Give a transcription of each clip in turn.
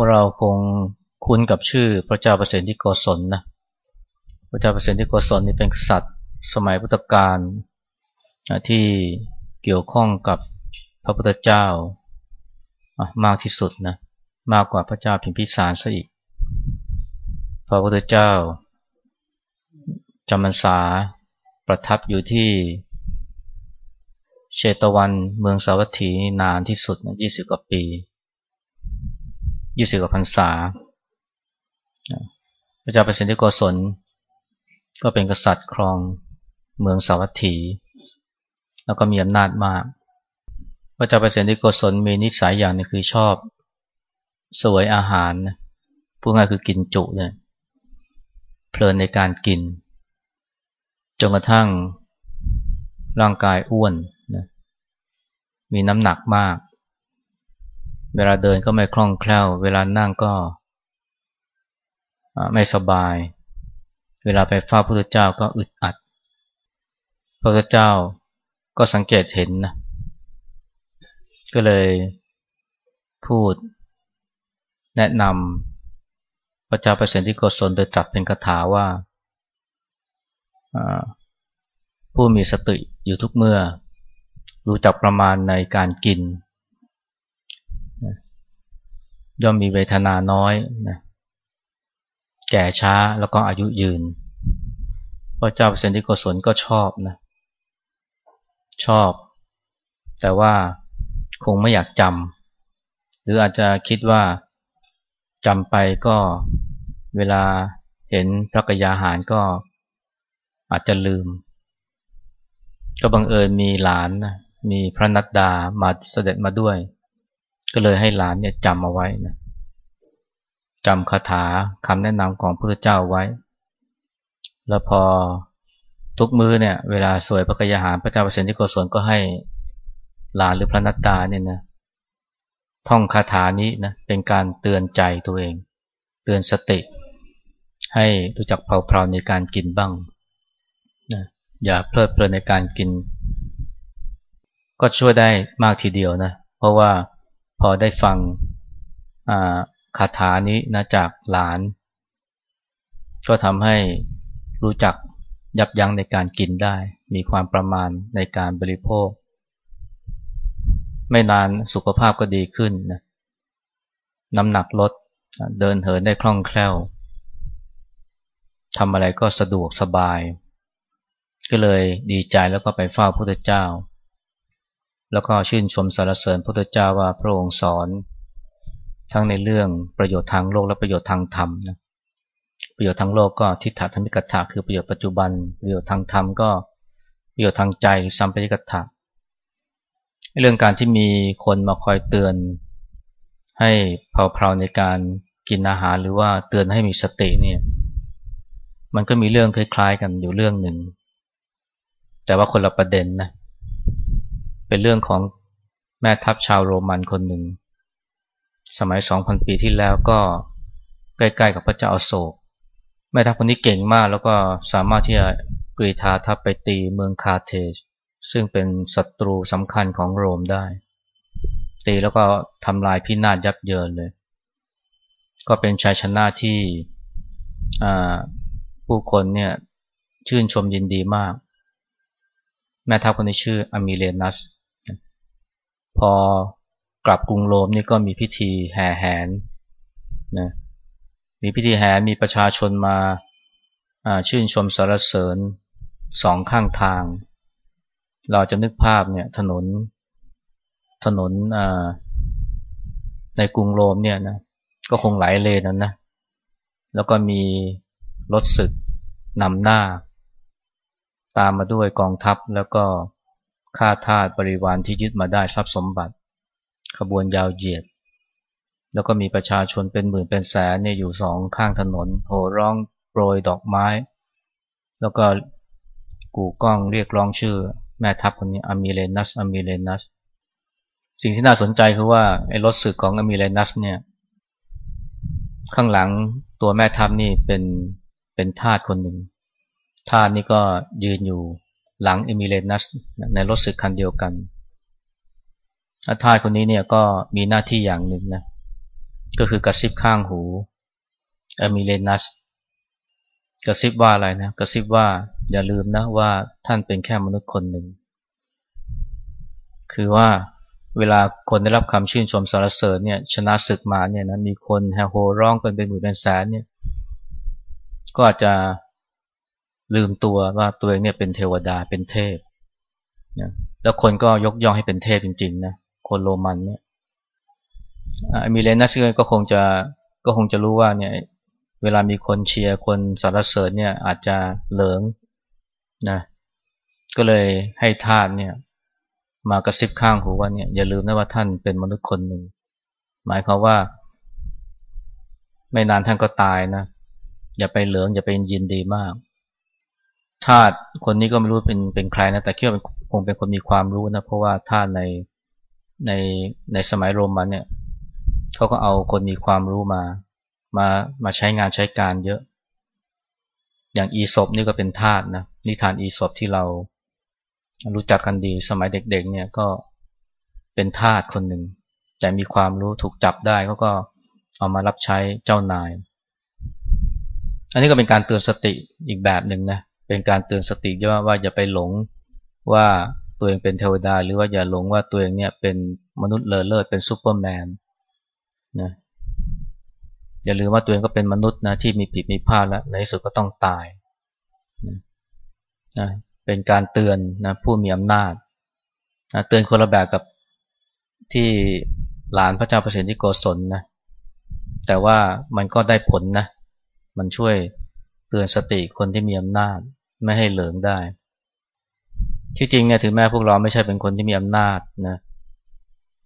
พวกเราคงคุ้นกับชื่อพระเจ้าเปรตที่โกศลนะ พระเจ้าเปรตที่โกศลนี่เป็นสัตว์สมัยพุทธกาลที่เกี่ยวข้องกับพระพุทธเจ้ามากที่สุดนะมากกว่าพระเจ้าพิมพิสารซะอีก พระพุทธเจ้าจำพรรษาประทับอยู่ที่เชตวันเมืองสาวัตถีนานที่สุดนะยี่สิบกว่าปี ยี่สิบกว่าพรรษาพระเจ้าประสิทธิโกศล ก็เป็นกษัตริย์ครองเมืองสาวัตถี แล้วก็มีอำนาจมาก พระเจ้าประสิทธิโกศลมีนิสัยอย่างนึงคือชอบสวยอาหารพูดง่ายคือกินจุเนี่ยเพลินในการกิน จนกระทั่งร่างกายอ้วนนะมีน้ำหนักมาก เวลาเดินก็ไม่คล่องแคล่ว เวลานั่งก็ไม่สบาย เวลาไปเฝ้าพระพุทธเจ้าก็อึดอัด พระพุทธเจ้าก็สังเกตเห็นนะ ก็เลยพูดแนะนำพระเจ้าประสิทธิโกศลโดยจับเป็นคาถาว่า ผู้มีสติอยู่ทุกเมื่อ รู้จักประมาณในการกิน ย่อมมีเวทนาน้อยนะแก่ช้าแล้วก็อายุยืนพระเจ้าเปรตที่โกศลก็ชอบนะชอบ แต่ว่าคงไม่อยากจำหรืออาจจะคิดว่าจำไปก็เวลาเห็นพระกยาหารก็อาจจะลืม ก็บังเอิญมีหลานนะมีพระนัดดามาเสด็จมาด้วย ก็เลยให้หลานเนี่ยจำเอาไว้นะจำคาถาคำแนะนำของพระเจ้าไว้ แล้วพอทุกมื้อเนี่ย เวลาสวยพระกยาหารพระเจ้าประสิทธิโกศลก็ให้หลานหรือพระนัตตาเนี่ยนะท่องคาถานี้นะเป็นการเตือนใจตัวเอง เตือนสติ ให้รู้จักเผาเพลาในการกินบ้างนะอย่าเพลิดเพลินในการกิน ก็ช่วยได้มากทีเดียวนะ เพราะว่า พอได้ฟังคาถานี้นะจากหลาน ก็ทำให้รู้จักยับยั้งในการกินได้ มีความประมาณในการบริโภค ไม่นานสุขภาพก็ดีขึ้นนะน้ำหนักลดเดินเหินได้คล่องแคล่วทำอะไรก็สะดวกสบาย ก็เลยดีใจแล้วก็ไปเฝ้าพระพุทธเจ้า แล้วก็ชื่นชมสรรเสริญพระพุทธเจ้าว่าพระองค์สอน ทั้งในเรื่องประโยชน์ทางโลกและประโยชน์ทางธรรมนะประโยชน์ทางโลกก็ทิฏฐธรรมิกถาคือประโยชน์ปัจจุบันประโยชน์ทางธรรมก็ประโยชน์ทางใจสัมปริกถาเรื่องการที่มีคนมาคอยเตือน ให้เพลาๆในการกินอาหารหรือว่าเตือนให้มีสติเนี่ยมันก็มีเรื่องคล้ายๆกันอยู่เรื่องหนึ่ง แต่ว่าคนละประเด็นนะเป็นเรื่องของแม่ทัพชาวโรมันคนหนึ่ง สมัย 2,000 ปีที่แล้วก็ใกล้ๆกับพระเจ้าอโศก แม่ทัพคนนี้เก่งมากแล้วก็สามารถที่จะกรีธาทัพไปตีเมืองคาเทจซึ่งเป็นศัตรูสำคัญของโรมได้ ตีแล้วก็ทำลายพินาศยับเยินเลย ก็เป็นชัยชนะที่ผู้คนเนี่ยชื่นชมยินดีมาก แม่ทัพคนนี้ชื่ออมิเลนัส พอกลับกรุงโรมนี่ก็มีพิธีแห่แหนนะมีพิธีแห่มีประชาชนมาชื่นชมสรรเสริญสองข้างทาง เราจะนึกภาพเนี่ยถนนถนนในกรุงโรมเนี่ยนะก็คงหลายเลนนั้นนะ แล้วก็มีรถศึกนำหน้า ตามมาด้วยกองทัพแล้วก็ ฆ่าทาสบริวารที่ยึดมาได้ทรัพย์สมบัติ ขบวนยาวเหยียด แล้วก็มีประชาชนเป็นหมื่นเป็นแสนเนี่ยอยู่สองข้างถนนโห่ร้องโปรยดอกไม้ แล้วก็กูก้องเรียกร้องชื่อแม่ทัพคนนี้อามิเลนัสอามิเลนัสสิ่งที่น่าสนใจคือว่าไอ้รถศึกของอามิเลนัสเนี่ยข้างหลังตัวแม่ทัพนี่เป็นเป็นทาสคนหนึ่งทาสนี่ก็ยืนอยู่ หลังเอมิเลนัสในรถสึกคันเดียวกันอาทาสคนนี้เนี่ยก็มีหน้าที่อย่างหนึ่งนะก็คือกระซิบข้างหูเอมิเลนัสกระซิบว่าอะไรนะกระซิบว่าอย่าลืมนะว่าท่านเป็นแค่มนุษย์คนหนึ่ง คือว่าเวลาคนได้รับคำชื่นชมสรรเสริญเนี่ยชนะศึกมาเนี่ยนะมีคนแฮโฮร้องกันเป็นหมื่นเป็นแสนเนี่ยก็อาจจะ ลืมตัวว่าตัวเองเนี่ยเป็นเทวดาเป็นเทพนะแล้วคนก็ยกย่องให้เป็นเทพจริงๆนะคนโรมันเนี่ยมีเลนัสก็คงจะก็คงจะรู้ว่าเนี่ยเวลามีคนเชียร์คนสรรเสริญเนี่ยอาจจะเหลิงนะก็เลยให้ทาสเนี่ยมากระซิบข้างหูว่าเนี่ยอย่าลืมนะว่าท่านเป็นมนุษย์คนหนึ่ง หมายความว่า ไม่นานท่านก็ตายนะ อย่าไปเหลืองอย่าไปยินดีมาก ทาสคนนี้ก็ไม่รู้เป็นเป็นใครนะแต่คิดว่าคงเป็นคนมีความรู้นะเพราะว่าทาสในในในสมัยโรมันเนี่ยเขาก็เอาคนมีความรู้มามามาใช้งานใช้การเยอะ อย่างอีศบนี่ก็เป็นทาสนะนิทานอีศบที่เรารู้จักกันดีสมัยเด็กๆเนี่ยก็เป็นทาสคนหนึ่งแต่มีความรู้ถูกจับได้เขาก็เอามารับใช้เจ้านาย อันนี้ก็เป็นการเตือนสติอีกแบบหนึ่งนะ เป็นการเตือนสติว่าว่าอย่าไปหลงว่าตัวเองเป็นเทวดา หรือว่าอย่าหลงว่าตัวเองเนี่ยเป็นมนุษย์เลอเลิศเป็นซูเปอร์แมนนะอย่าลืมว่าตัวเองก็เป็นมนุษย์นะที่มีผิดมีพลาดแล้วในที่สุดก็ต้องตายนะนะเป็นการเตือนนะผู้มีอำนาจนะเตือนคนละแบบกับที่หลานพระเจ้าประสิทธิโกศลนะแต่ว่ามันก็ได้ผลนะมันช่วยเตือนสติคนที่มีอำนาจ ไม่ให้เหลิงได้ ที่จริงเนี่ยถึงแม้พวกเราไม่ใช่เป็นคนที่มีอำนาจนะ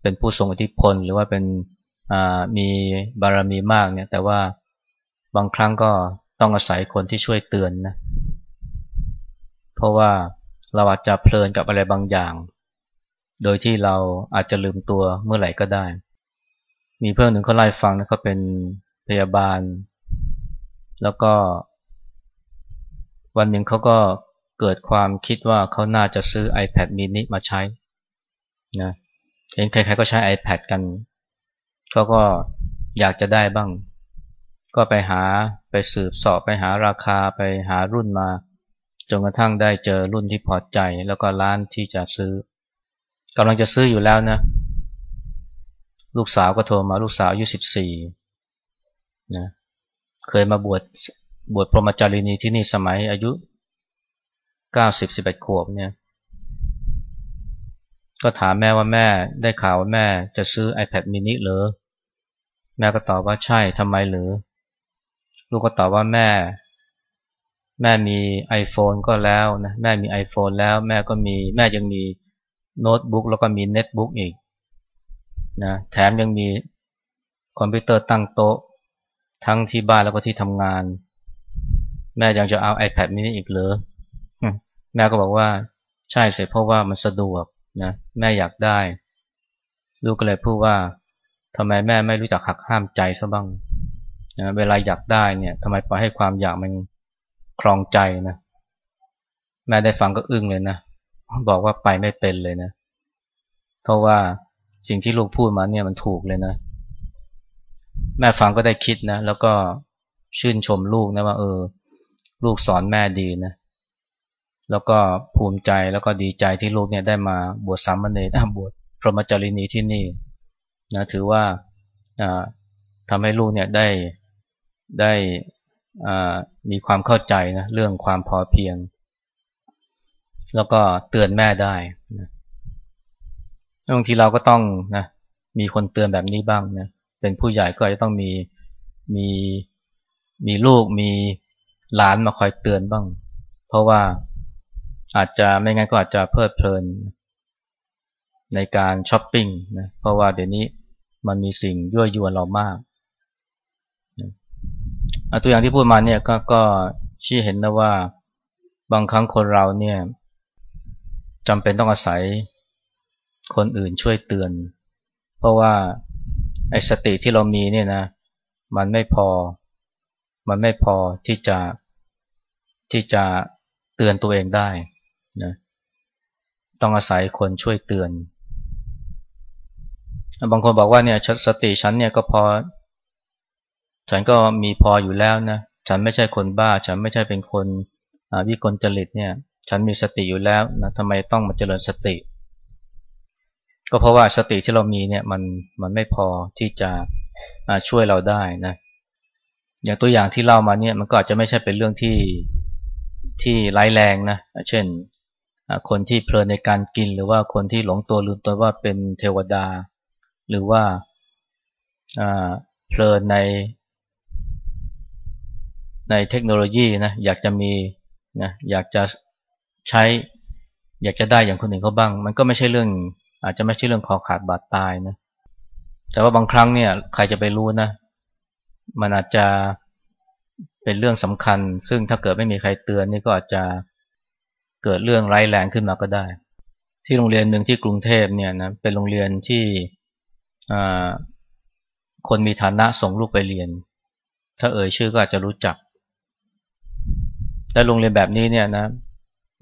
เป็นผู้ทรงอิทธิพลหรือว่าเป็นมีบารมีมากเนี่ย แต่ว่าบางครั้งก็ต้องอาศัยคนที่ช่วยเตือนนะเพราะว่าเราอาจจะเพลินกับอะไรบางอย่าง โดยที่เราอาจจะลืมตัวเมื่อไหร่ก็ได้ มีเพื่อนหนึ่งเขาไล่ฟังนะเขาเป็นพยาบาล แล้วก็ วันหนึ่งเขาก็เกิดความคิดว่าเขาน่าจะซื้อ iPad mini มาใช้นะเห็นใครๆก็ใช้ iPad กันเขาก็อยากจะได้บ้าง ก็ไปหาไปสืบสอบไปหาราคาไปหารุ่นมาจนกระทั่งได้เจอรุ่นที่พอใจ แล้วก็ร้านที่จะซื้อกำลังจะซื้ออยู่แล้วนะ ลูกสาวก็โทรมาลูกสาวอายุสิบสี่นะเคยมาบวช บวชพรหมจารีนีที่นี่สมัยอายุเก้าสิบสิบเอ็ดขวบเนี่ย ก็ถามแม่ว่าแม่ได้ข่าวว่าแม่จะซื้อ iPad mini หรือ แม่ก็ตอบว่าใช่ทำไมหรือ ลูกก็ตอบว่าแม่ แม่มี iPhone ก็แล้วนะแม่มี iPhone แล้วแม่ก็มีแม่ยังมีโน้ตบุ๊กแล้วก็มีเน็ตบุ๊กอีกนะแถมยังมีคอมพิวเตอร์ตั้งโต๊ะ ทั้งที่บ้านแล้วก็ที่ทำงาน แม่ยังจะเอา iPad mini อีกเหรอแม่ก็บอกว่าใช่เสียเพราะว่ามันสะดวกนะแม่อยากได้ ลูกก็เลยพูดว่าทำไมแม่ไม่รู้จักหักห้ามใจซะบ้างนะเวลาอยากได้เนี่ยทำไมปล่อยให้ความอยากมันคลองใจนะแม่ได้ฟังก็อึ้งเลยนะบอกว่าไปไม่เป็นเลยนะ เพราะว่าสิ่งที่ลูกพูดมาเนี่ยมันถูกเลยนะ แม่ฟังก็ได้คิดนะ แล้วก็ชื่นชมลูกนะว่าเออ ลูกสอนแม่ดีนะ แล้วก็ภูมิใจแล้วก็ดีใจที่ลูกเนี่ยได้มาบวชสามเณรบวชพรหมจรีนีที่นี่นะถือว่าทำให้ลูกเนี่ยได้ได้มีความเข้าใจนะเรื่องความพอเพียง แล้วก็เตือนแม่ได้นะบางทีเราก็ต้องนะมีคนเตือนแบบนี้บ้างนะเป็นผู้ใหญ่ก็จะต้องมีมีมีลูกมี หลานมาคอยเตือนบ้าง เพราะว่าอาจจะไม่งั้นก็อาจจะเพลิดเพลิน ในการช้อปปิ้งนะเพราะว่าเดี๋ยวนี้มันมีสิ่งยั่วยวนเรามากตัวอย่างที่พูดมาเนี่ยก็ก็ชี้เห็นนะว่าบางครั้งคนเราเนี่ยจำเป็นต้องอาศัยคนอื่นช่วยเตือน เพราะว่าไอ้สติที่เรามีเนี่ยนะ มันไม่พอ มันไม่พอที่จะ ที่จะเตือนตัวเองได้นะต้องอาศัยคนช่วยเตือน บางคนบอกว่าเนี่ยสติฉันเนี่ยก็พอ ฉันก็มีพออยู่แล้วนะ ฉันไม่ใช่คนบ้า ฉันไม่ใช่เป็นคนวิกลจริตเนี่ย ฉันมีสติอยู่แล้วนะทำไมต้องมาเจริญสติ ก็เพราะว่าสติที่เรามีเนี่ยมันมันไม่พอที่จะช่วยเราได้นะ อย่างตัวอย่างที่เล่ามาเนี่ยมันก็อาจจะไม่ใช่เป็นเรื่องที่ ที่ร้ายแรงนะ เช่น คนที่เพลินในการกิน หรือว่าคนที่หลงตัวลืมตัวว่าเป็นเทวดา หรือว่าเพลินใน ในเทคโนโลยีนะ อยากจะมีนะ อยากจะใช้ อยากจะได้อย่างคนอื่นเขาบ้าง มันก็ไม่ใช่เรื่อง อาจจะไม่ใช่เรื่องคอขาดบาดตายนะ แต่ว่าบางครั้งเนี่ย ใครจะไปรู้นะ มันอาจจะ เป็นเรื่องสำคัญ ซึ่งถ้าเกิดไม่มีใครเตือนนี่ก็อาจจะเกิดเรื่องร้ายแรงขึ้นมาก็ได้ ที่โรงเรียนหนึ่งที่กรุงเทพเนี่ยนะเป็นโรงเรียนที่คนมีฐานะส่งลูกไปเรียน ถ้าเอ่ยชื่อก็อาจจะรู้จัก และโรงเรียนแบบนี้เนี่ยนะ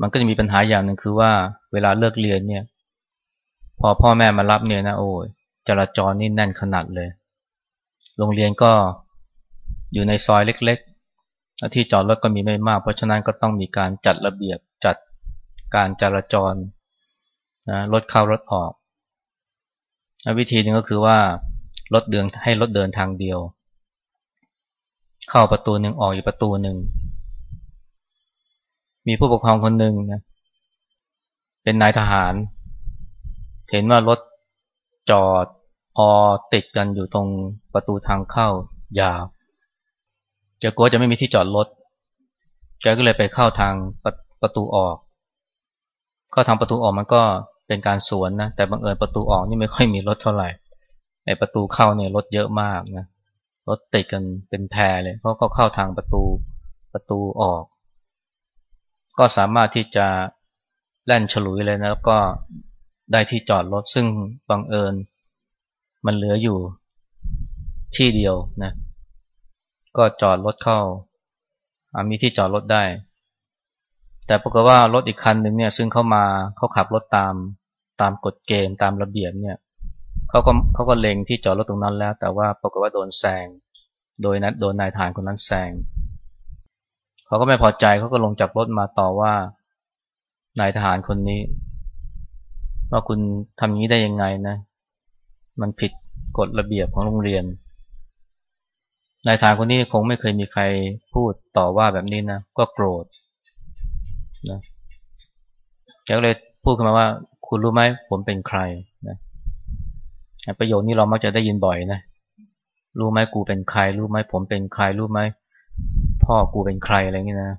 มันก็จะมีปัญหาอย่างหนึ่งคือว่าเวลาเลิกเรียนเนี่ย พอพ่อแม่มารับเนี่ยนะโอ้ยจราจรนี่แน่นขนาดเลย โรงเรียนก็ อยู่ในซอยเล็กๆ ที่จอดรถก็มีไม่มาก เพราะฉะนั้นก็ต้องมีการจัดระเบียบจัดการจราจรนะรถเข้ารถออก วิธีหนึ่งก็คือว่ารถเดินให้รถเดินทางเดียว เข้าประตูหนึ่งออกอีกประตูหนึ่ง มีผู้ปกครองคนหนึ่งนะเป็นนายทหาร เห็นว่ารถจอดออติดกันอยู่ตรงประตูทางเข้ายาว แกกลัวจะไม่มีที่จอดรถ แกก็เลยไปเข้าทางประประตูออก เข้าทางประตูออกมันก็เป็นการสวนนะ แต่บังเอิญประตูออกนี่ไม่ค่อยมีรถเท่าไหร่ ไอประตูเข้าเนี่ยรถเยอะมากนะ รถติดกันเป็นแพรเลยเขาก็เข้าทางประตูประตูออก ก็สามารถที่จะแล่นฉลุยเลยนะแล้วก็ได้ที่จอดรถซึ่งบังเอิญ มันเหลืออยู่ที่เดียวนะ ก็จอดรถเข้ามีที่จอดรถได้ แต่ปรากฏว่ารถอีกคันหนึ่งเนี่ย ซึ่งเข้ามาเขาขับรถตามตามกฎเกณฑ์ตามระเบียบเนี่ยเขาก็เขาก็เล็งที่จอดรถตรงนั้นแล้ว แต่ว่าปรากฏว่าโดนแซงโดยนั้นโดนนายทหารคนนั้นแซงเขาก็ไม่พอใจเขาก็ลงจากรถมาต่อว่านายทหารคนนี้ ว่าคุณทำอย่างนี้ได้ยังไงนะ มันผิดกฎระเบียบของโรงเรียน นายทารคนนี้คงไม่เคยมีใครพูดต่อว่าแบบนี้นะ ก็โกรธนะแกก็เลยพูดขึ้นมาว่า คุณรู้ไหมผมเป็นใครนะประโยคนี้เรามักจะได้ยินบ่อยนะ รู้ไหมกูเป็นใคร รู้ไหมผมเป็นใคร รู้ไหมพ่อกูเป็นใครอะไรอย่างนี้นะ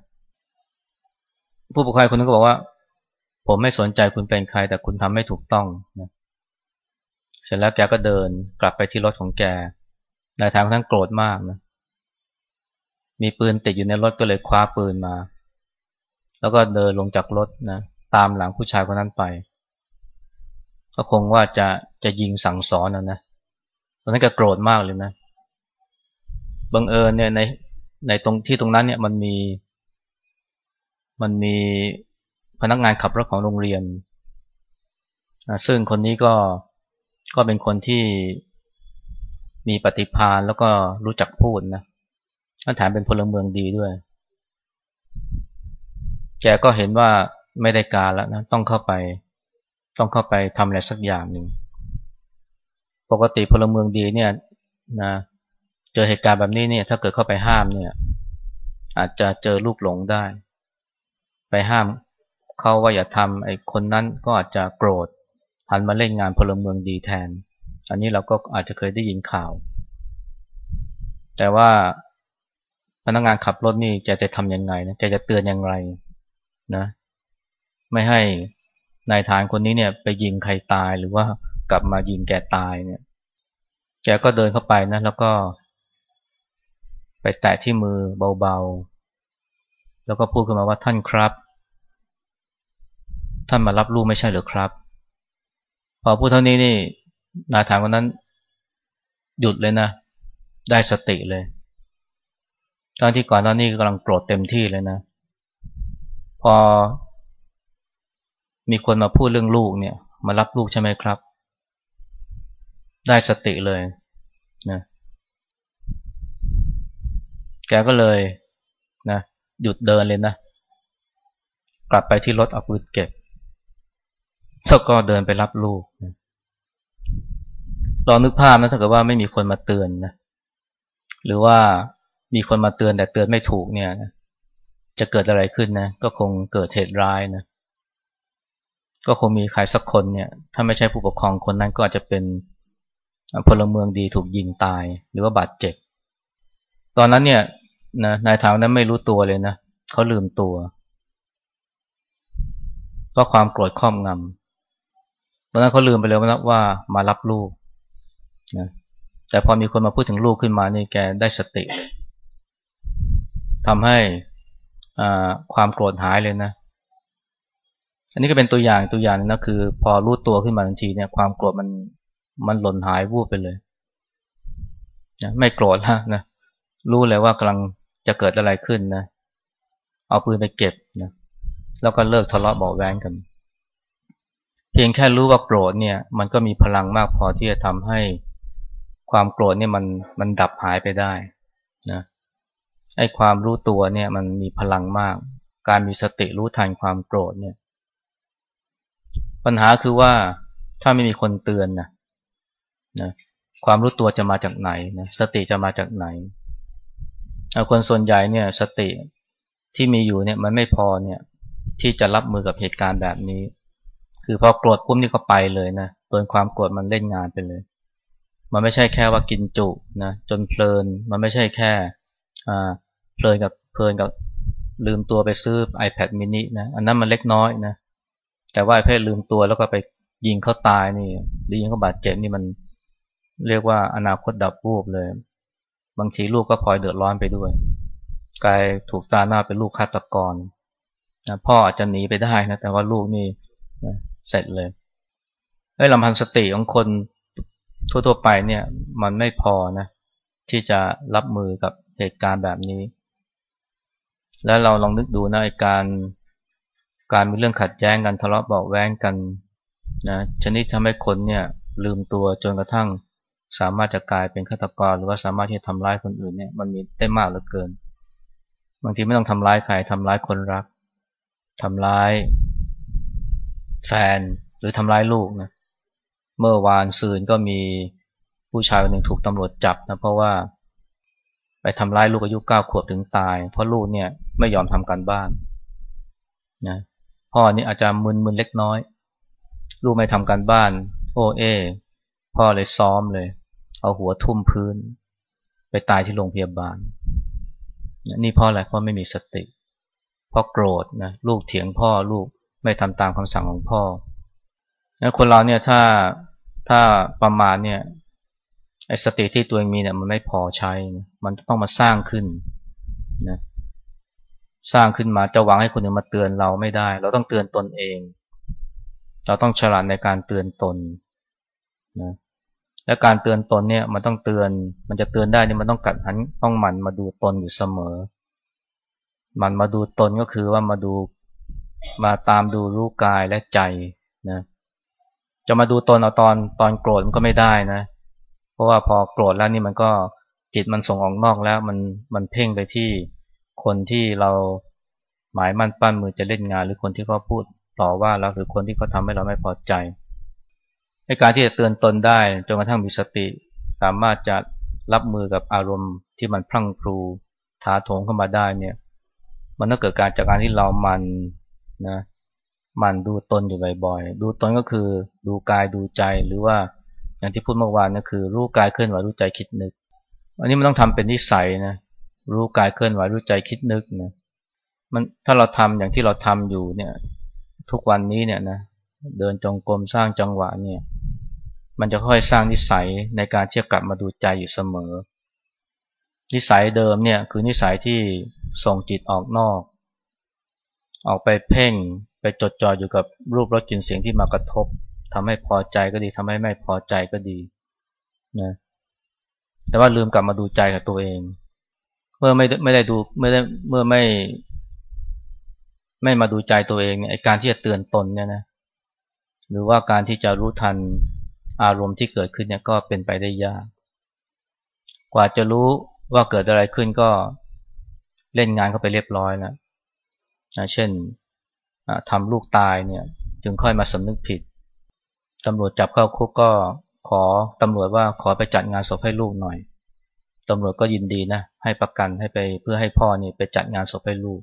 ผู้ปกครองคนนึงก็บอกว่า ผมไม่สนใจคุณเป็นใคร แต่คุณทำไม่ถูกต้องนะเสร็จแล้วแกก็เดินกลับไปที่รถของแก นายทางท่านโกรธมากนะ มีปืนติดอยู่ในรถก็เลยคว้าปืนมา แล้วก็เดินลงจากรถนะ ตามหลังผู้ชายคนนั้นไป ก็คงว่าจะจะยิงสั่งสอนนะนะ ตอนนั้นก็โกรธมากเลยนะ บังเอิญเนี่ยในในตรงที่ตรงนั้นเนี่ยมันมี มันมีพนักงานขับรถของโรงเรียน ซึ่งคนนี้ก็ก็เป็นคนที่ มีปฏิภาณแล้วก็รู้จักพูดนะท่านแถมเป็นพลเมืองดีด้วย แกก็เห็นว่าไม่ได้การแล้วนะต้องเข้าไป ต้องเข้าไปทำอะไรสักอย่างหนึ่งปกติพลเมืองดีเนี่ยนะเจอเหตุการณ์แบบนี้เนี่ยถ้าเกิดเข้าไปห้ามเนี่ย อาจจะเจอลูกหลงได้ ไปห้ามเขาว่าอย่าทำไอ้คนนั้นก็อาจจะโกรธหันมาเล่นงานพลเมืองดีแทน อันนี้เราก็อาจจะเคยได้ยินข่าว แต่ว่าพนักงานขับรถนี่แกจะทำยังไงนะแกจะเตือนยังไงนะไม่ให้นายทานคนนี้เนี่ยไปยิงใครตายหรือว่ากลับมายิงแกตายเนี่ย แกก็เดินเข้าไปนะแล้วก็ ไปแตะที่มือเบาๆ แล้วก็พูดขึ้นมาว่าท่านครับ ท่านมารับลูกไม่ใช่หรือครับ พอพูดเท่านี้นี่ นายทานคนนั้นหยุดเลยนะ ได้สติเลยตอนที่ก่อนตอนนี้กำลังโกรธเต็มที่เลยนะ พอ มีคนมาพูดเรื่องลูกเนี่ย มารับลูกใช่ไหมครับ ได้สติเลยนะแกก็เลยนะหยุดเดินเลยนะ กลับไปที่รถเอาปืนเก็บแล้วก็เดินไปรับลูก ลองนึกภาพนะถ้าเกิดว่าไม่มีคนมาเตือนนะหรือว่ามีคนมาเตือนแต่เตือนไม่ถูกเนี่ยนะจะเกิดอะไรขึ้นนะก็คงเกิดเหตุร้ายนะก็คงมีใครสักคนเนี่ย ถ้าไม่ใช่ผู้ปกครองคนนั้นก็อาจจะเป็นพลเมืองดีถูกยิงตายหรือว่าบาดเจ็บ ตอนนั้นเนี่ยนะนายทางนั้นไม่รู้ตัวเลยนะเขาลืมตัวเพราะความโกรธครอบงำตอนนั้นเขาลืมไปเลยว่ามารับลูก นะแต่พอมีคนมาพูดถึงลูกขึ้นมานี่แกได้สติทำให้ความโกรธหายเลยนะ อันนี้ก็เป็นตัวอย่างตัวอย่างนึงนะคือ พอรู้ตัวขึ้นมาทันทีเนี่ยความโกรธมันมันหล่นหายวูบไปเลยนะไม่โกรธแล้วนะรู้เลยว่ากำลังจะเกิดอะไรขึ้นนะเอาปืนไปเก็บนะแล้วก็เลิกทะเลาะเบาแวงกัน เพียงแค่รู้ว่าโกรธเนี่ย มันก็มีพลังมากพอที่จะทำให้ ความโกรธเนี่ยมันมันดับหายไปได้นะไอ้ความรู้ตัวเนี่ยมันมีพลังมาก การมีสติรู้ทันความโกรธเนี่ย ปัญหาคือว่าถ้าไม่มีคนเตือนนะนะความรู้ตัวจะมาจากไหนนะสติจะมาจากไหนคนส่วนใหญ่เนี่ย สติที่มีอยู่เนี่ยมันไม่พอเนี่ย ที่จะรับมือกับเหตุการณ์แบบนี้ คือพอโกรธปุ๊บนี่ก็ไปเลยนะโดนความโกรธมันเล่นงานไปเลย มันไม่ใช่แค่ว่ากินจุนะจนเพลิน มันไม่ใช่แค่เพลินกับเพลินกับลืมตัวไปซื้อ iPad mini นะอันนั้นมันเล็กน้อยนะแต่ว่าไอ้เพศลืมตัวแล้วก็ไปยิงเขาตายนี่หรือยิงเขาบาดเจ็บนี่มันเรียกว่าอนาคตดับวูบเลย บางทีลูกก็พลอยเดือดร้อนไปด้วยกลายถูกตาหน้าเป็นลูกฆาตกรนะพ่ออาจจะหนีไปได้นะแต่ว่าลูกนี่นะเสร็จเลยไอ้ลำพังสติของคน ทั่วๆไปเนี่ยมันไม่พอนะที่จะรับมือกับเหตุการณ์แบบนี้ แล้วเราลองนึกดูนะไอการการมีเรื่องขัดแย้งกันทะเลาะเบาแว้งกันนะชนิดทำให้คนเนี่ยลืมตัวจนกระทั่งสามารถจะกลายเป็นฆาตกรหรือว่าสามารถที่จะทำร้ายคนอื่นเนี่ยมันมีได้มากเหลือเกิน บางทีไม่ต้องทำร้ายใครทำร้ายคนรักทำร้ายแฟนหรือทำร้ายลูกนะเมื่อวานซืนก็มีผู้ชายคนหนึ่งถูกตำรวจจับนะเพราะว่า ไปทำร้ายลูกอายุเก้าขวบถึงตาย เพราะลูกเนี่ยไม่ยอมทำการบ้านนะพ่อนี่อาจจะมึนๆเล็กน้อย ลูกไม่ทำการบ้าน โอเอพ่อเลยซ้อมเลย เอาหัวทุ่มพื้น ไปตายที่โรงพยาบาล นี่พราะอะไรพราะไม่มีสติพราะโกรธนะลูกเถียงพ่อลูกไม่ทำตามคำสั่งของพ่อคนเราเนี่ยถ้า ถ้าประมาณเนี่ยไอสติที่ตัวเองมีเนี่ยมันไม่พอใช้ มันต้องมาสร้างขึ้นนะสร้างขึ้นมาจะหวังให้คนอื่นมาเตือนเราไม่ได้ เราต้องเตือนตนเอง เราต้องฉลาดในการเตือนตนนะและการเตือนตนเนี่ยมันต้องเตือน มันจะเตือนได้นี่มันต้องกัดหันต้องหมั่นมาดูตนอยู่เสมอ มันมาดูตนก็คือว่ามาดูมาตามดูรู้กายและใจนะ จะมาดูตนเอาตอนตอนโกรธมันก็ไม่ได้นะ เพราะว่าพอโกรธแล้วนี่มันก็จิตมันส่งออกนอกแล้วมันมันเพ่งไปที่คนที่เราหมายมั่นปั้นมือจะเล่นงาน หรือคนที่เขาพูดต่อว่าเราหรือคนที่เขาทาให้เราไม่พอใจในการที่จะเตือนตนได้จนกระทั่งมีสติ สามารถจะรับมือกับอารมณ์ที่มันพลั่งพลูถาโถงเข้ามาได้เนี่ย มันต้องเกิดการจากการที่เรามันนะ มันดูตนอยู่บ่อยๆ ดูตนก็คือดูกายดูใจหรือว่าอย่างที่พูดเมื่อวานก็คือรู้กายเคลื่อนไหวรู้ใจคิดนึก อันนี้มันต้องทำเป็นนิสัยนะรู้กายเคลื่อนไหวรู้ใจคิดนึกนะมันถ้าเราทำอย่างที่เราทำอยู่เนี่ยทุกวันนี้เนี่ยนะเดินจงกรมสร้างจังหวะเนี่ยมันจะค่อยสร้างนิสัยในการเที่จะกลับมาดูใจอยู่เสมอ นิสัยเดิมเนี่ยคือนิสัยที่ส่งจิตออกนอก ออกไปเพ่ง ไปจดจ่ออยู่กับรูปรสกลิ่นเสียงที่มากระทบทำให้พอใจก็ดีทำให้ไม่พอใจก็ดีนะแต่ว่าลืมกลับมาดูใจกับตัวเอง เมื่อไม่ไม่ได้ดูเมื่อได้เมื่อไม่ไม่มาดูใจตัวเองเนี่ยการที่จะเตือนตนเนี่ยนะหรือว่าการที่จะรู้ทันอารมณ์ที่เกิดขึ้นเนี่ยก็เป็นไปได้ยาก กว่าจะรู้ว่าเกิดอะไรขึ้นก็เล่นงานเข้าไปเรียบร้อยแล้วนะเช่น ทำลูกตายเนี่ยจึงค่อยมาสำนึกผิดตำรวจจับเข้าคุกก็ขอตำรวจว่าขอไปจัดงานศพให้ลูกหน่อยตำรวจก็ยินดีนะให้ประกันให้ไปเพื่อให้พ่อนี่ไปจัดงานศพให้ลูก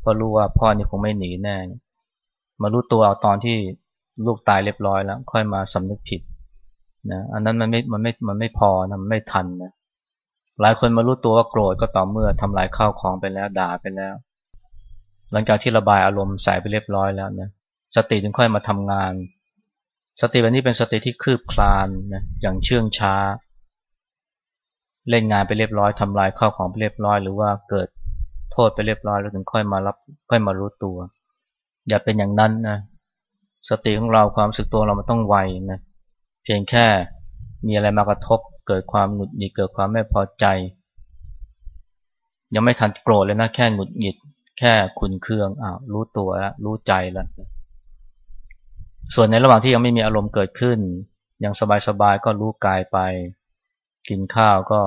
เพราะรู้ว่าพ่อนี่คงไม่หนีแน่ มารู้ตัวเอาตอนที่ลูกตายเรียบร้อยแล้ว ค่อยมาสำนึกผิดนะอันนั้นมันไม่มันไม่มันไม่พอนะมันไม่ทันนะหลายคนมารู้ตัวว่าโกรธก็ต่อเมื่อทำลายข้าวของไปแล้วด่าไปแล้ว หลังจากที่ระบายอารมณ์ใส่ไปเรียบร้อยแล้วนะสติจึงค่อยมาทำงาน สติแบบนี้เป็นสติที่คืบคลานนะอย่างเชื่องช้า เล่นงานไปเรียบร้อยทำลายข้าวของไปเรียบร้อย หรือว่าเกิดโทษไปเรียบร้อยแล้วถึงค่อยมารับค่อยมารู้ตัว อย่าเป็นอย่างนั้นนะสติของเราความสึกตัวเรามันต้องไวนะเพียงแค่มีอะไรมากระทบ เกิดความหงุดหงิดเกิดความไม่พอใจ ยังไม่ทันโกรธเลยนะแค่หงุดหงิด แค่ขุนเครืองอ้าวรู้ตัวแล้วรู้ใจแล้วส่วนในระหว่างที่ยังไม่มีอารมณ์เกิดขึ้น ยังสบายๆก็รู้กายไป กินข้าวก็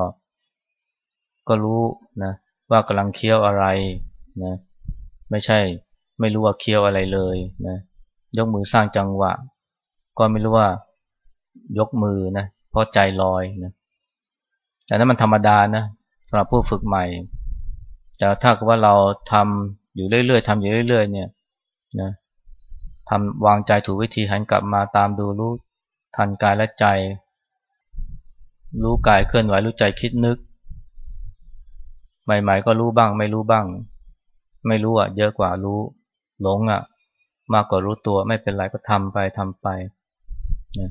ก็รู้นะว่ากำลังเคี้ยวอะไรนะไม่ใช่ไม่รู้ว่าเคี้ยวอะไรเลยนะยกมือสร้างจังหวะ ก็ไม่รู้ว่ายกมือนะเพราะใจลอยนะแต่นั้นมันธรรมดานะสำหรับผู้ฝึกใหม่ แต่ถ้าว่าเราทำอยู่เรื่อยๆทำอยู่เรื่อย ๆ เนี่ยนะทำวางใจถูกวิธีหันกลับมาตามดูรู้ทันกายและใจ รู้กายเคลื่อนไหวรู้ใจคิดนึก ใหม่ ๆ ก็รู้บ้าง ไม่รู้บ้าง ไม่รู้อะเยอะกว่ารู้หลงอะ มากกว่ารู้ตัวไม่เป็นไรก็ทำไปทำไปนะ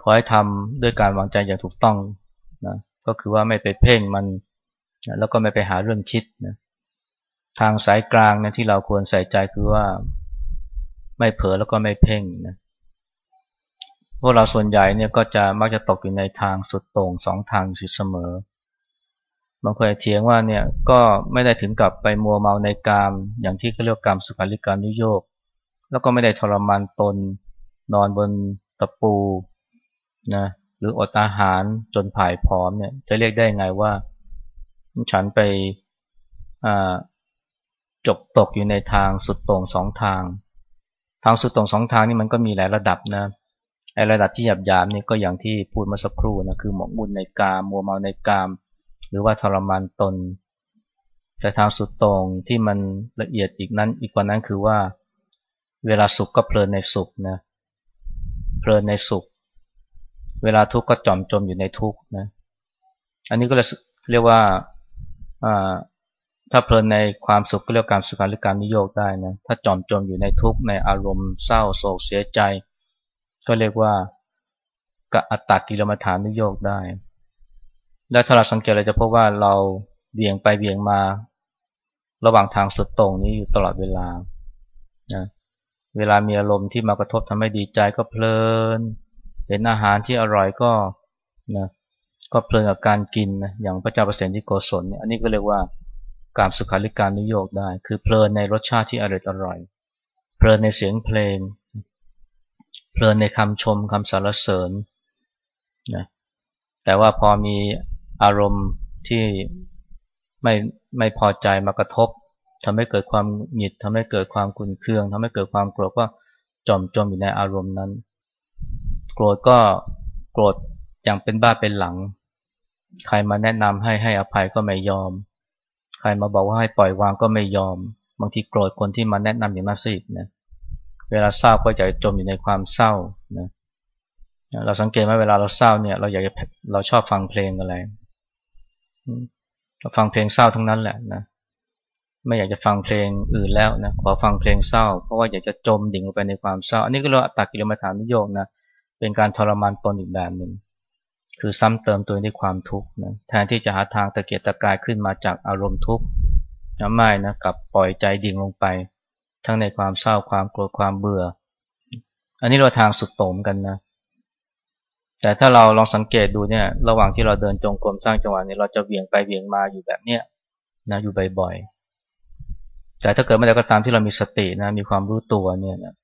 ขอให้ทำด้วยการวางใจอย่างถูกต้องนะก็คือว่าไม่ไปเพ่งมัน แล้วก็ไม่ไปหาเรื่องคิดนะทางสายกลางนะที่เราควรใส่ใจคือว่าไม่เผลอแล้วก็ไม่เพ่งนะพวกเราส่วนใหญ่เนี่ยก็จะมักจะตกอยู่ในทางสุดโต่งสองทางอยู่เสมอบางคนเถียงว่าเนี่ยก็ไม่ได้ถึงกับไปมัวเมาในกาม อย่างที่เขาเรียกกามสุขาริการนิโยกแล้วก็ไม่ได้ทรมานตน นอนบนตะปูนะหรืออดอาหารจนผายพร้อมเนี่ยจะเรียกได้ไงว่า ฉันไปจบตกอยู่ในทางสุดตรงสองทาง ทางสุดตรงสองทางนี่มันก็มีหลายระดับนะไอระดับที่หยาบหยามนี่ก็อย่างที่พูดมาสักครู่นะคือหมกมุ่นในกามมัวเมาในกาม หรือว่าทรมานตน แต่ทางสุดตรงที่มันละเอียดอีกนั้นอีกกว่านั้นคือว่า เวลาสุขก็เพลินในสุขนะเพลินในสุข เวลาทุกข์ก็จอมจมอยู่ในทุกข์นะอันนี้ก็เรียกว่า ถ้าเพลินในความสุขก็เรียกการสุขาหรือการนิโยกได้นะถ้าจอมจมอยู่ในทุกข์ในอารมณ์เศร้าโศกเสียใจ ก็เรียกว่ากอัตตกิลมัฐานนิโยกได้ และถ้าเราสังเกตเราจะพบว่าเราเบี่ยงไปเบี่ยงมา ระหว่างทางสุดตรงนี้อยู่ตลอดเวลานะเวลามีอารมณ์ที่มากระทบทำให้ดีใจก็เพลิน เห็นอาหารที่อร่อยก็นะ ก็เพลินกับการกินนะอย่างพระเจ้าประเสริฐที่โกศลเนี่ยอันนี้ก็เรียกว่าการสุขาริการนิโยกได้ คือเพลินในรสชาติที่อร่อยอร่อย เพลินในเสียงเพลง เพลินในคำชมคำสรรเสริญนะแต่ว่าพอมีอารมณ์ที่ไม่ไม่พอใจมากระทบทำให้เกิดความหงิดทำให้เกิดความกุนเคืองทำให้เกิดความโกรธก็จมจมอยู่ในอารมณ์นั้น โกรธก็โกรธอย่างเป็นบ้าเป็นหลัง ใครมาแนะนำให้ให้อภัยก็ไม่ยอม ใครมาบอกว่าให้ปล่อยวางก็ไม่ยอม บางทีโกรธคนที่มาแนะนำอย่างนั้นสินะเวลาเศร้าก็จะจมอยู่ในความเศร้านะเราสังเกตไหมเวลาเราเศร้าเนี่ย เราอยากจะเราชอบฟังเพลงอะไรเราฟังเพลงเศร้าทั้งนั้นแหละนะไม่อยากจะฟังเพลงอื่นแล้วนะขอฟังเพลงเศร้า เพราะว่าอยากจะจมดิ่งลงไปในความเศร้า อันนี้ก็เรียกว่าตักกิลมัฐานนิโยกนะเป็นการทรมานตนอีกแบบหนึ่ง คือซ้ำเติมตัวด้วยความทุกข์นะแทนที่จะหาทางตะเกียกตะกายขึ้นมาจากอารมณ์ทุกข์นะไม่นะกับปล่อยใจดิ่งลงไป ทั้งในความเศร้าความโกรธความเบื่อ อันนี้เราทางสุดโต่งกันนะ แต่ถ้าเราลองสังเกตดูเนี่ย ระหว่างที่เราเดินจงกรมสร้างจังหวะนี้เราจะเวียงไปเวียงมาอยู่แบบเนี้ยนะอยู่บ่อยๆ แต่ถ้าเกิดเมื่อใดก็ตามที่เรามีสตินะมีความรู้ตัวเนี่ยนะ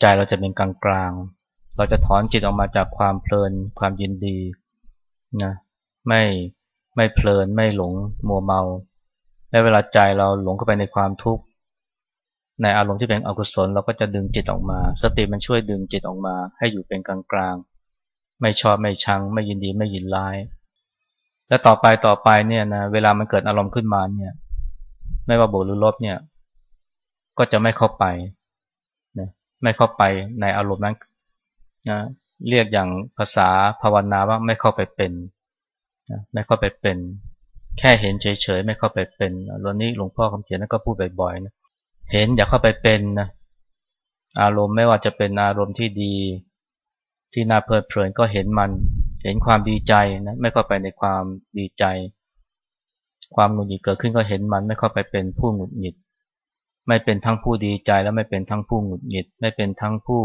ใจเราจะเป็นกลางกลาง เราจะถอนจิตออกมาจากความเพลินความยินดีนะไม่ไม่เพลินไม่หลงมัวเมาและเวลาใจเราหลงเข้าไปในความทุกข์ในอารมณ์ที่เป็นอกุศลเราก็จะดึงจิตออกมา สติมันช่วยดึงจิตออกมา ให้อยู่เป็นกลางกลางไม่ชอบไม่ชัง ไม่ยินดีไม่ยินร้าย และต่อไปต่อไปเนี่ยนะเวลามันเกิดอารมณ์ขึ้นมาเนี่ย ไม่ว่าบวกหรือลบเนี่ย ก็จะไม่เข้าไปนะไม่เข้าไปในอารมณ์นั้น นะเรียกอย่างภาษาภาวนาว่าไม่เข้าไปเป็นนะไม่เข้าไปเป็น แค่เห็นเฉยๆไม่เข้าไปเป็นรนี้หลวงพ่อคำเขียนนั่นก็พูดบ่อยๆนะเห็นอย่าเข้าไปเป็นนะอารมณ์ไม่ว่าจะเป็นอารมณ์ที่ดี ที่น่าเพลิดเพลินก็เห็นมัน เห็นความดีใจนะไม่เข้าไปในความดีใจ ความหงุดหงิดเกิดขึ้นก็เห็นมัน ไม่เข้าไปเป็นผู้หงุดหงิด ไม่เป็นทั้งผู้ดีใจแล้วไม่เป็นทั้งผู้หงุดหงิด ไม่เป็นทั้งผู้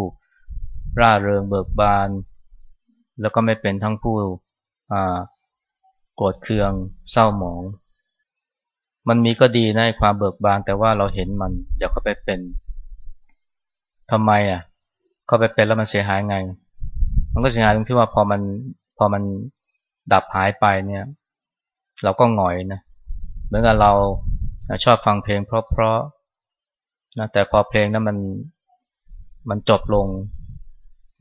ร่าเริงเบิกบาน แล้วก็ไม่เป็นทั้งผู้โกรธเคืองเศร้าหมอง มันมีก็ดีในความเบิกบานแต่ว่าเราเห็นมันอย่าเข้าไปเป็นทำไมอะ เข้าไปเป็นแล้วมันเสียหายไง มันก็เสียหายตรงที่ว่าพอมันพอมันดับหายไปเนี่ย เราก็หงอยนะเหมือนกับเราชอบฟังเพลงเพราะๆนะแต่พอเพลงนั้นมันมันจบลง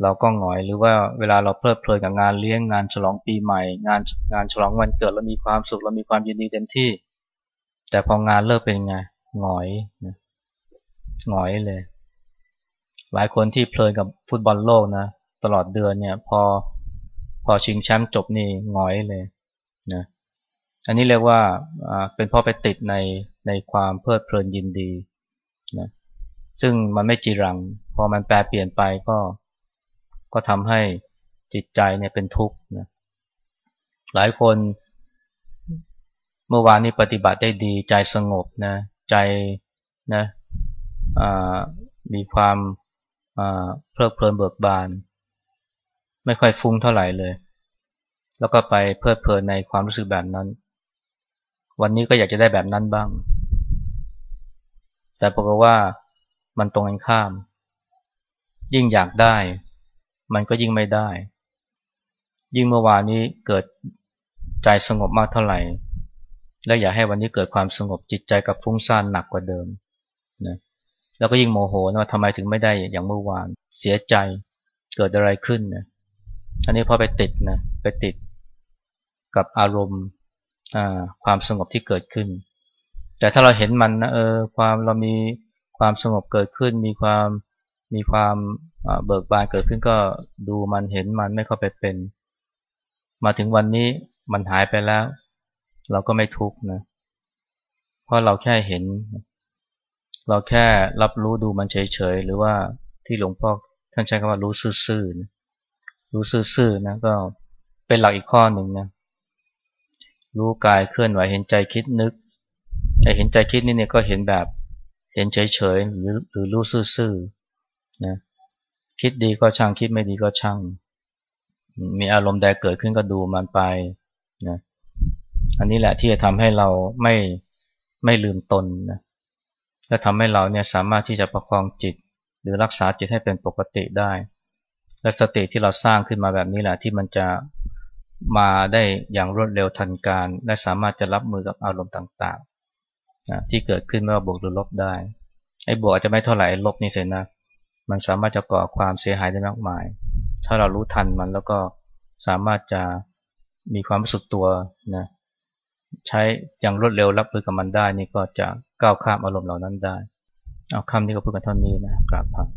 เราก็หงอยหรือว่าเวลาเราเพลิดเพลินกับงานเลี้ยงงานฉลองปีใหม่ งานงานฉลองวันเกิดเรามีความสุขเรามีความยินดีเต็มที่ แต่พองานเลิกเป็นไงหงอยนะหงอยเลย หลายคนที่เพลินกับฟุตบอลโลกนะตลอดเดือนเนี่ยพอพอชิงแชมป์จบนี่หงอยเลยนะอันนี้เรียกว่าเป็นเพราะไปติดในในความเพลิดเพลินยินดีนะซึ่งมันไม่จีรัง พอมันแปลเปลี่ยนไปก็ ก็ทำให้จิตใจเนี่ยเป็นทุกข์นะหลายคนเมื่อวานนี้ปฏิบัติได้ดีใจสงบนะใจนะมีความเพลิดเพลินเบิกบาน ไม่ค่อยฟุ้งเท่าไหร่เลย แล้วก็ไปเพลิดเพลินในความรู้สึกแบบนั้น วันนี้ก็อยากจะได้แบบนั้นบ้าง แต่ปรากฏว่ามันตรงกันข้าม ยิ่งอยากได้ มันก็ยิ่งไม่ได้ ยิ่งเมื่อวานนี้เกิดใจสงบมากเท่าไหร่ และอย่าให้วันนี้เกิดความสงบจิตใจกับฟุ้งซ่านหนักกว่าเดิมนะแล้วก็ยิ่งโมโหนะว่าทำไมถึงไม่ได้อย่างเมื่อวานเสียใจเกิดอะไรขึ้นนะอันนี้พอไปติดนะไปติดกับอารมณ์ความสงบที่เกิดขึ้น แต่ถ้าเราเห็นมันนะเออความเรามีความสงบเกิดขึ้น มีความ มีความเบิกบานเกิดขึ้นก็ดูมันเห็นมันไม่เข้าไปเป็น มาถึงวันนี้มันหายไปแล้ว เราก็ไม่ทุกข์นะเพราะเราแค่เห็น เราแค่รับรู้ดูมันเฉยๆหรือว่าที่หลวงพ่อท่านใช้คำว่ารู้ซื่อๆนะรู้ซื่อๆนะก็เป็นหลักอีกข้อหนึ่งนะรู้กายเคลื่อนไหวเห็นใจคิดนึกไอเห็นใจคิดนี่เนี่ยก็เห็นแบบเห็นเฉยๆหรือหรือรู้ซื่อๆ นะคิดดีก็ช่างคิดไม่ดีก็ช่าง มีอารมณ์ใดเกิดขึ้นก็ดูมันไปนะอันนี้แหละที่จะทำให้เราไม่ไม่ลืมตนนะและทำให้เราเนี่ยสามารถที่จะประคองจิต หรือรักษาจิตให้เป็นปกติได้ และสติที่เราสร้างขึ้นมาแบบนี้แหละที่มันจะมาได้อย่างรวดเร็วทันการ และสามารถจะรับมือกับอารมณ์ต่างๆนะที่เกิดขึ้นไม่ว่าบวกหรือลบได้ไอ้บวกอาจจะไม่เท่าไหร่ลบนี่เสียนะ มันสามารถจะก่อความเสียหายได้มากมาย ถ้าเรารู้ทันมันแล้วก็สามารถจะมีความรู้สึกตัวนะใช้อย่างรวดเร็วรับมือกับมันได้นี่ก็จะก้าวข้ามอารมณ์เหล่านั้นได้ เอาคำนี้ก็พูดกันเท่านี้นะกราบครับ